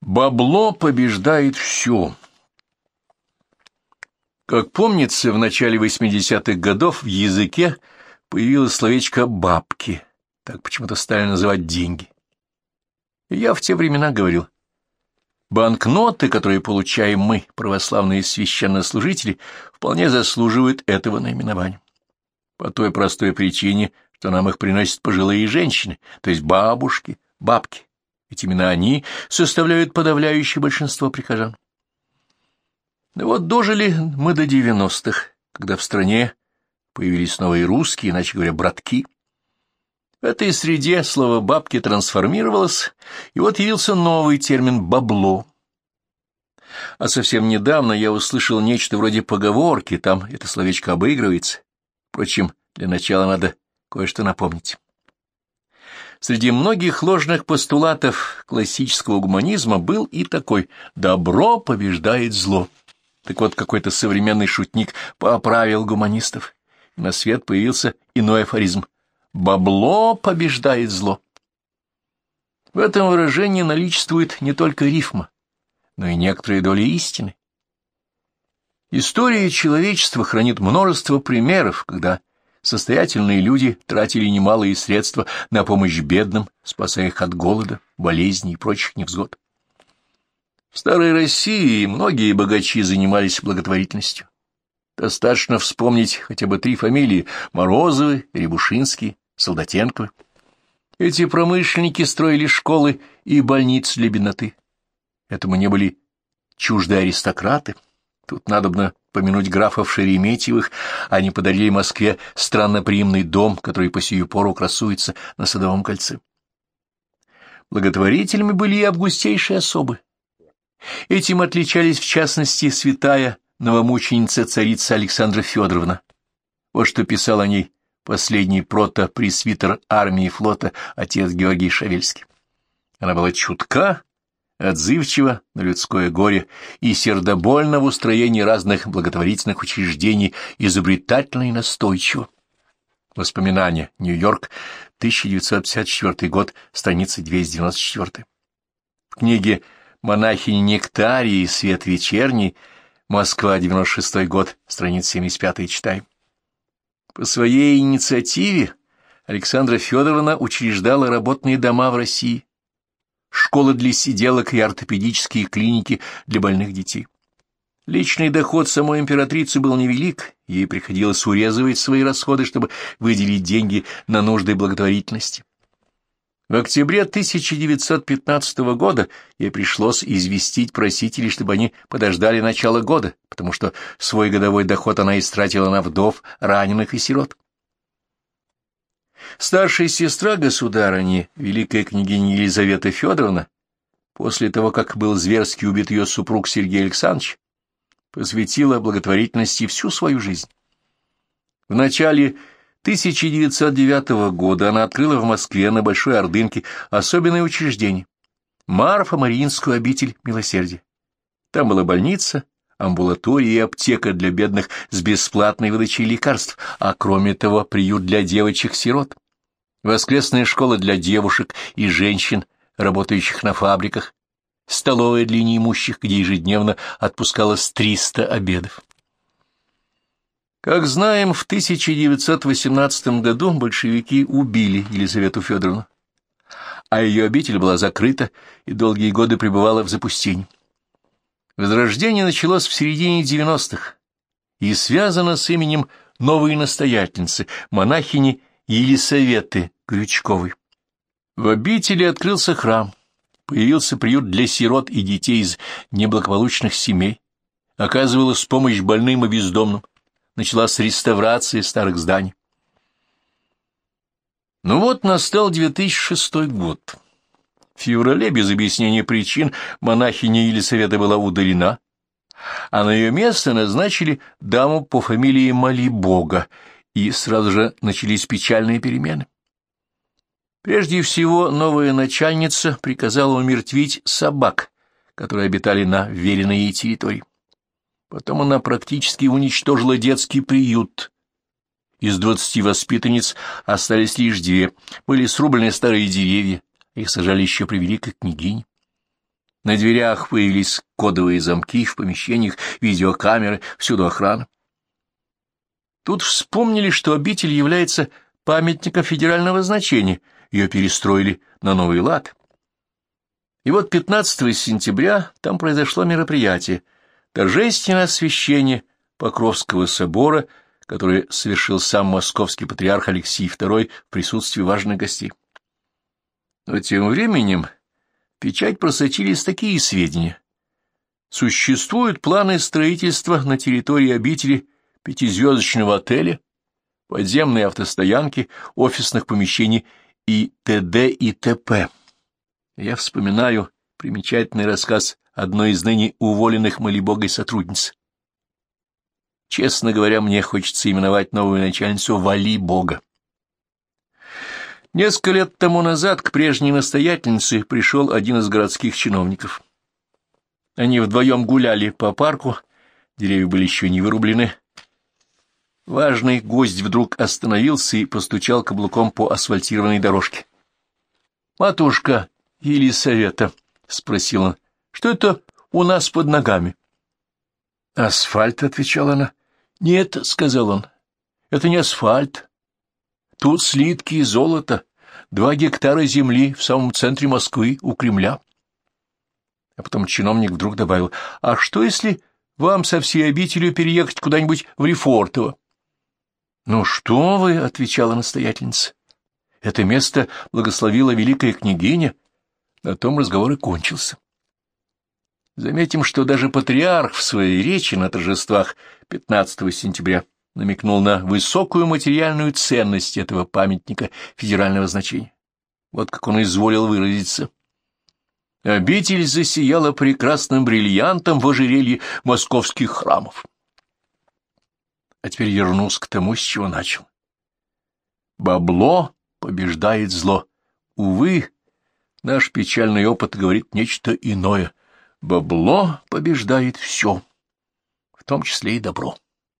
Бабло побеждает все. Как помнится, в начале 80-х годов в языке появилось словечко «бабки». Так почему-то стали называть деньги. И я в те времена говорил, банкноты, которые получаем мы, православные священнослужители, вполне заслуживают этого наименования. По той простой причине, что нам их приносят пожилые женщины, то есть бабушки, бабки ведь именно они составляют подавляющее большинство прихожан. Да вот дожили мы до девяностых, когда в стране появились новые русские, иначе говоря, братки. В этой среде слово «бабки» трансформировалось, и вот явился новый термин «бабло». А совсем недавно я услышал нечто вроде поговорки, там это словечко обыгрывается. Впрочем, для начала надо кое-что напомнить. Среди многих ложных постулатов классического гуманизма был и такой «добро побеждает зло». Так вот, какой-то современный шутник поправил гуманистов, на свет появился иной афоризм «бабло побеждает зло». В этом выражении наличествует не только рифма, но и некоторые доли истины. История человечества хранит множество примеров, когда состоятельные люди тратили немалые средства на помощь бедным, спасая их от голода, болезней и прочих невзгод. В старой России многие богачи занимались благотворительностью. Достаточно вспомнить хотя бы три фамилии – Морозовы, Рябушинские, Солдатенковы. Эти промышленники строили школы и больницы для бедноты. Этому не были чужды аристократы – Тут надобно помянуть графов Шереметьевых, они подарили Москве странноприимный дом, который по сию пору красуется на Садовом кольце. Благотворителями были и августейшие особы. Этим отличались, в частности, святая новомученица царица Александра Федоровна. Вот что писал о ней последний прото-пресвитер армии и флота отец Георгий Шавельский. Она была чутка, отзывчиво на людское горе и сердобольно в устроении разных благотворительных учреждений, изобретательно и настойчиво. Воспоминания. Нью-Йорк, 1954 год, страница 294. В книге «Монахини Нектарии. Свет вечерний», Москва, 96 год, страница 75 читаем. По своей инициативе Александра Федоровна учреждала работные дома в России, школы для сиделок и ортопедические клиники для больных детей. Личный доход самой императрицы был невелик, ей приходилось урезывать свои расходы, чтобы выделить деньги на нужды благотворительности. В октябре 1915 года ей пришлось известить просителей, чтобы они подождали начала года, потому что свой годовой доход она истратила на вдов, раненых и сирот. Старшая сестра государыни, великая княгиня Елизавета Федоровна, после того, как был зверски убит ее супруг Сергей Александрович, посвятила благотворительности всю свою жизнь. В начале 1909 года она открыла в Москве на Большой Ордынке особенное учреждение – Марфа-Мариинскую обитель милосердия. Там была больница, амбулатория и аптека для бедных с бесплатной выдачей лекарств, а кроме того приют для девочек-сирот, воскресная школа для девушек и женщин, работающих на фабриках, столовая для неимущих, где ежедневно отпускалось 300 обедов. Как знаем, в 1918 году большевики убили Елизавету Федоровну, а ее обитель была закрыта и долгие годы пребывала в запустении. Возрождение началось в середине 90-х и связано с именем новой настоятельницы, монахини Елисаветы Крючковой. В обители открылся храм, появился приют для сирот и детей из неблагополучных семей, оказывалась помощь больным и бездомным, началась реставрация старых зданий. Ну вот настал 2006 год. В феврале без объяснения причин монахиня Елисавета была удалена, а на ее место назначили даму по фамилии Малибога, и сразу же начались печальные перемены. Прежде всего, новая начальница приказала умертвить собак, которые обитали на веренной ей территории. Потом она практически уничтожила детский приют. Из двадцати воспитанниц остались лишь две, были срублены старые деревья, их сажали еще при великой княгине. На дверях появились кодовые замки, в помещениях видеокамеры, всюду охрана. Тут вспомнили, что обитель является памятником федерального значения, ее перестроили на новый лад. И вот 15 сентября там произошло мероприятие, торжественное освящение Покровского собора, которое совершил сам московский патриарх Алексий II в присутствии важных гостей. Но тем временем в печать просочились такие сведения. Существуют планы строительства на территории обители пятизвездочного отеля, подземной автостоянки, офисных помещений и т.д. и т.п. Я вспоминаю примечательный рассказ одной из ныне уволенных молибогой сотрудниц. Честно говоря, мне хочется именовать новую начальницу Вали Бога. Несколько лет тому назад к прежней настоятельнице пришел один из городских чиновников. Они вдвоем гуляли по парку, деревья были еще не вырублены. Важный гость вдруг остановился и постучал каблуком по асфальтированной дорожке. — Матушка, Елисавета, — спросил он, — что это у нас под ногами? — Асфальт, — отвечала она. — Нет, — сказал он, — это не асфальт. Тут слитки и золото, два гектара земли в самом центре Москвы, у Кремля. А потом чиновник вдруг добавил, — а что, если вам со всей обителью переехать куда-нибудь в Лефортово? — Ну что вы, — отвечала настоятельница, — это место благословила великая княгиня, на том разговор и кончился. Заметим, что даже патриарх в своей речи на торжествах 15 сентября намекнул на высокую материальную ценность этого памятника федерального значения. Вот как он изволил выразиться. Обитель засияла прекрасным бриллиантом в ожерелье московских храмов. А теперь вернусь к тому, с чего начал. Бабло побеждает зло. Увы, Наш печальный опыт говорит нечто иное. Бабло побеждает все, в том числе и добро.